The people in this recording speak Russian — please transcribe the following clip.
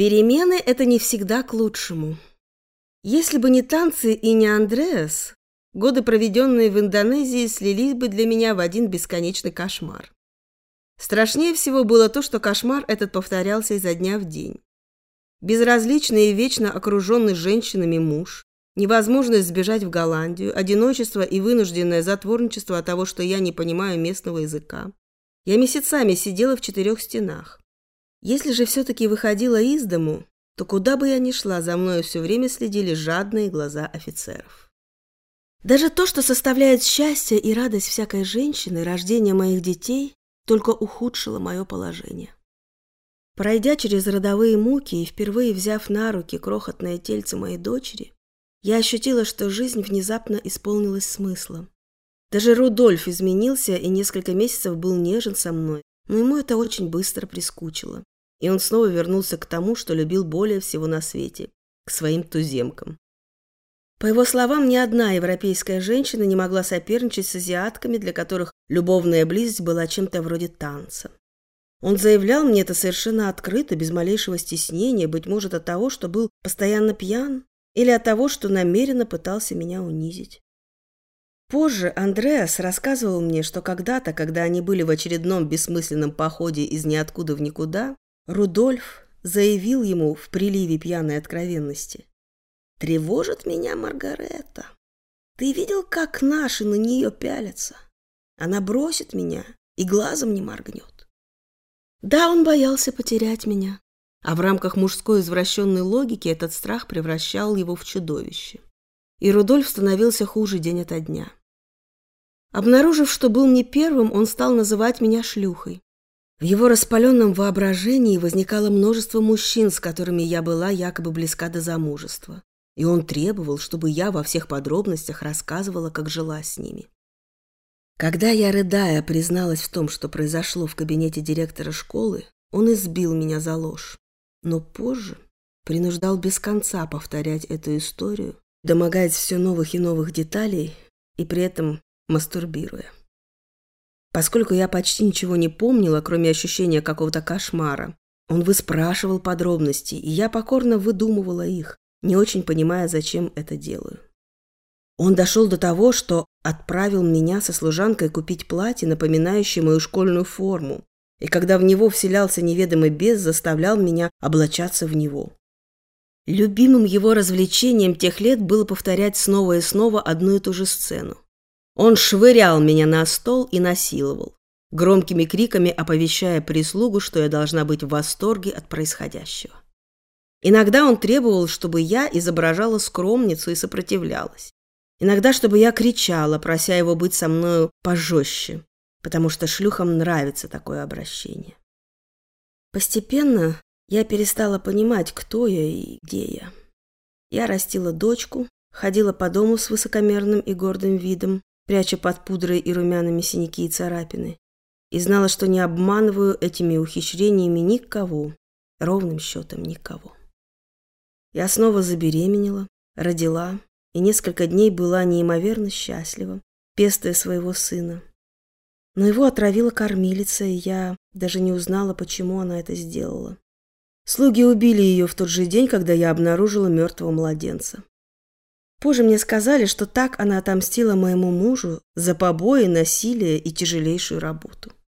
Перемены – это не всегда к лучшему. Если бы не танцы и не Андреас, годы, проведенные в Индонезии, слились бы для меня в один бесконечный кошмар. Страшнее всего было то, что кошмар этот повторялся изо дня в день. Безразличный и вечно окруженный женщинами муж, невозможность сбежать в Голландию, одиночество и вынужденное затворничество от того, что я не понимаю местного языка. Я месяцами сидела в четырех стенах. Если же все-таки выходила из дому, то куда бы я ни шла, за мною все время следили жадные глаза офицеров. Даже то, что составляет счастье и радость всякой женщины, рождение моих детей, только ухудшило мое положение. Пройдя через родовые муки и впервые взяв на руки крохотное тельце моей дочери, я ощутила, что жизнь внезапно исполнилась смыслом. Даже Рудольф изменился и несколько месяцев был нежен со мной, но ему это очень быстро прискучило и он снова вернулся к тому, что любил более всего на свете – к своим туземкам. По его словам, ни одна европейская женщина не могла соперничать с азиатками, для которых любовная близость была чем-то вроде танца. Он заявлял мне это совершенно открыто, без малейшего стеснения, быть может, от того, что был постоянно пьян, или от того, что намеренно пытался меня унизить. Позже Андреас рассказывал мне, что когда-то, когда они были в очередном бессмысленном походе из ниоткуда в никуда, Рудольф заявил ему в приливе пьяной откровенности. «Тревожит меня Маргарета. Ты видел, как наши на нее пялятся? Она бросит меня и глазом не моргнет». Да, он боялся потерять меня. А в рамках мужской извращенной логики этот страх превращал его в чудовище. И Рудольф становился хуже день ото дня. Обнаружив, что был не первым, он стал называть меня шлюхой. В его распаленном воображении возникало множество мужчин, с которыми я была якобы близка до замужества. И он требовал, чтобы я во всех подробностях рассказывала, как жила с ними. Когда я, рыдая, призналась в том, что произошло в кабинете директора школы, он избил меня за ложь. Но позже принуждал без конца повторять эту историю, домогаясь все новых и новых деталей и при этом мастурбируя. Поскольку я почти ничего не помнила, кроме ощущения какого-то кошмара, он выспрашивал подробности, и я покорно выдумывала их, не очень понимая, зачем это делаю. Он дошел до того, что отправил меня со служанкой купить платье, напоминающее мою школьную форму, и когда в него вселялся неведомый бес, заставлял меня облачаться в него. Любимым его развлечением тех лет было повторять снова и снова одну и ту же сцену. Он швырял меня на стол и насиловал, громкими криками оповещая прислугу, что я должна быть в восторге от происходящего. Иногда он требовал, чтобы я изображала скромницу и сопротивлялась. Иногда, чтобы я кричала, прося его быть со мною пожестче, потому что шлюхам нравится такое обращение. Постепенно я перестала понимать, кто я и где я. Я растила дочку, ходила по дому с высокомерным и гордым видом, пряча под пудрой и румянами синяки и царапины, и знала, что не обманываю этими ухищрениями никого, ровным счетом никого. Я снова забеременела, родила, и несколько дней была неимоверно счастлива, пестуя своего сына. Но его отравила кормилица, и я даже не узнала, почему она это сделала. Слуги убили ее в тот же день, когда я обнаружила мертвого младенца. Позже мне сказали, что так она отомстила моему мужу за побои, насилие и тяжелейшую работу.